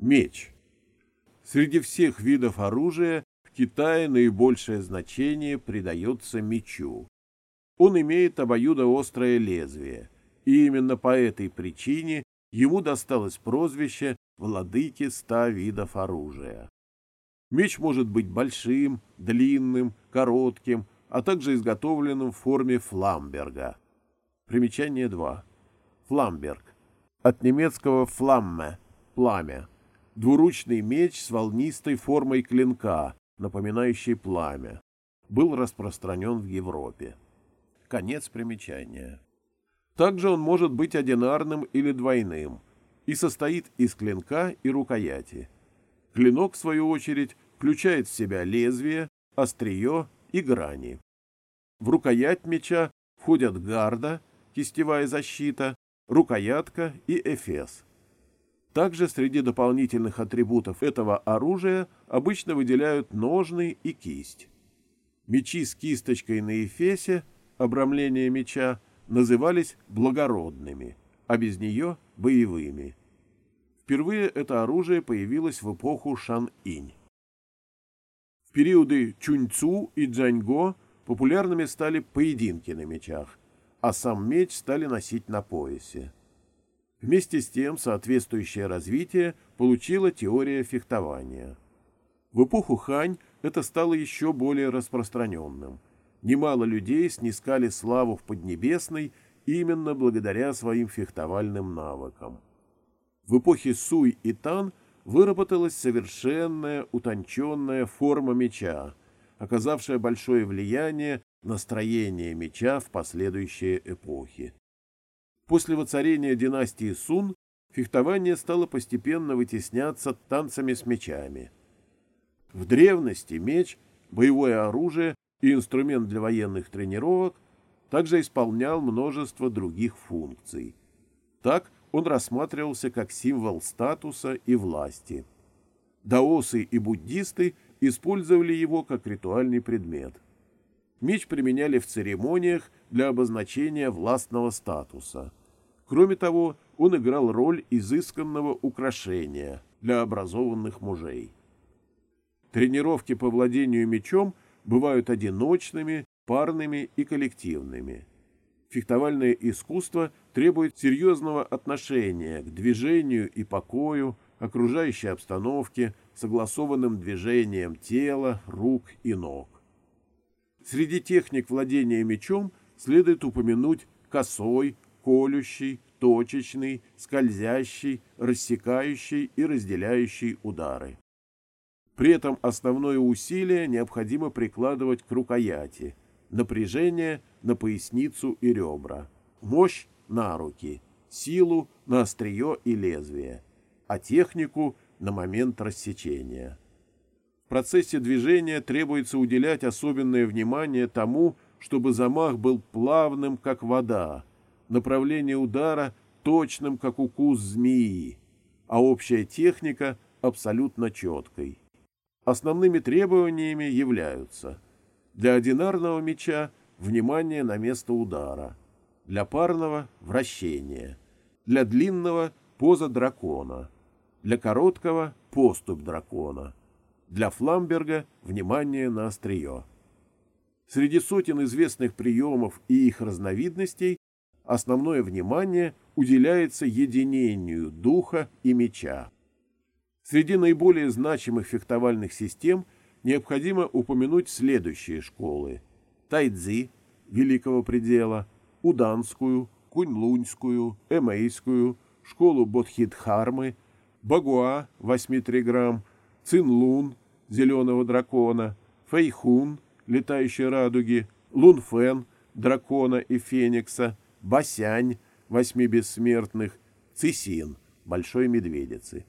Меч. Среди всех видов оружия в Китае наибольшее значение придается мечу. Он имеет обоюдоострое лезвие, и именно по этой причине ему досталось прозвище «владыки ста видов оружия». Меч может быть большим, длинным, коротким, а также изготовленным в форме фламберга. Примечание 2. Фламберг. От немецкого «фламме» – пламя Двуручный меч с волнистой формой клинка, напоминающий пламя, был распространен в Европе. Конец примечания. Также он может быть одинарным или двойным и состоит из клинка и рукояти. Клинок, в свою очередь, включает в себя лезвие, острие и грани. В рукоять меча входят гарда, кистевая защита, рукоятка и эфес – также среди дополнительных атрибутов этого оружия обычно выделяют ножны и кисть. Мечи с кисточкой на эфесе, обрамление меча, назывались благородными, а без нее – боевыми. Впервые это оружие появилось в эпоху Шан-Инь. В периоды Чуньцу и Джаньго популярными стали поединки на мечах, а сам меч стали носить на поясе. Вместе с тем соответствующее развитие получила теория фехтования. В эпоху Хань это стало еще более распространенным. Немало людей снискали славу в Поднебесной именно благодаря своим фехтовальным навыкам. В эпохе Суй и Тан выработалась совершенная утонченная форма меча, оказавшая большое влияние на строение меча в последующие эпохи. После воцарения династии Сун фехтование стало постепенно вытесняться танцами с мечами. В древности меч, боевое оружие и инструмент для военных тренировок также исполнял множество других функций. Так он рассматривался как символ статуса и власти. Даосы и буддисты использовали его как ритуальный предмет. Меч применяли в церемониях для обозначения властного статуса – Кроме того, он играл роль изысканного украшения для образованных мужей. Тренировки по владению мечом бывают одиночными, парными и коллективными. Фехтовальное искусство требует серьезного отношения к движению и покою, окружающей обстановке, согласованным движением тела, рук и ног. Среди техник владения мечом следует упомянуть косой, колющий, точечный, скользящий, рассекающий и разделяющий удары. При этом основное усилие необходимо прикладывать к рукояти, напряжение на поясницу и ребра, мощь на руки, силу на острие и лезвие, а технику на момент рассечения. В процессе движения требуется уделять особенное внимание тому, чтобы замах был плавным, как вода, направление удара точным, как укус змеи, а общая техника абсолютно четкой. Основными требованиями являются для одинарного меча внимание на место удара, для парного – вращение, для длинного – поза дракона, для короткого – поступь дракона, для фламберга – внимание на острие. Среди сотен известных приемов и их разновидностей основное внимание уделяется единению духа и меча. Среди наиболее значимых фехтовальных систем необходимо упомянуть следующие школы. Тайцзи, Великого Предела, Уданскую, Куньлуньскую, Эмейскую, школу Бодхидхармы, Багуа, 8 триграмм, Цинлун, Зеленого Дракона, Фэйхун, Летающей Радуги, Лунфен, Дракона и Феникса, Басянь, Восьми Бессмертных, Цисин, Большой Медведицы.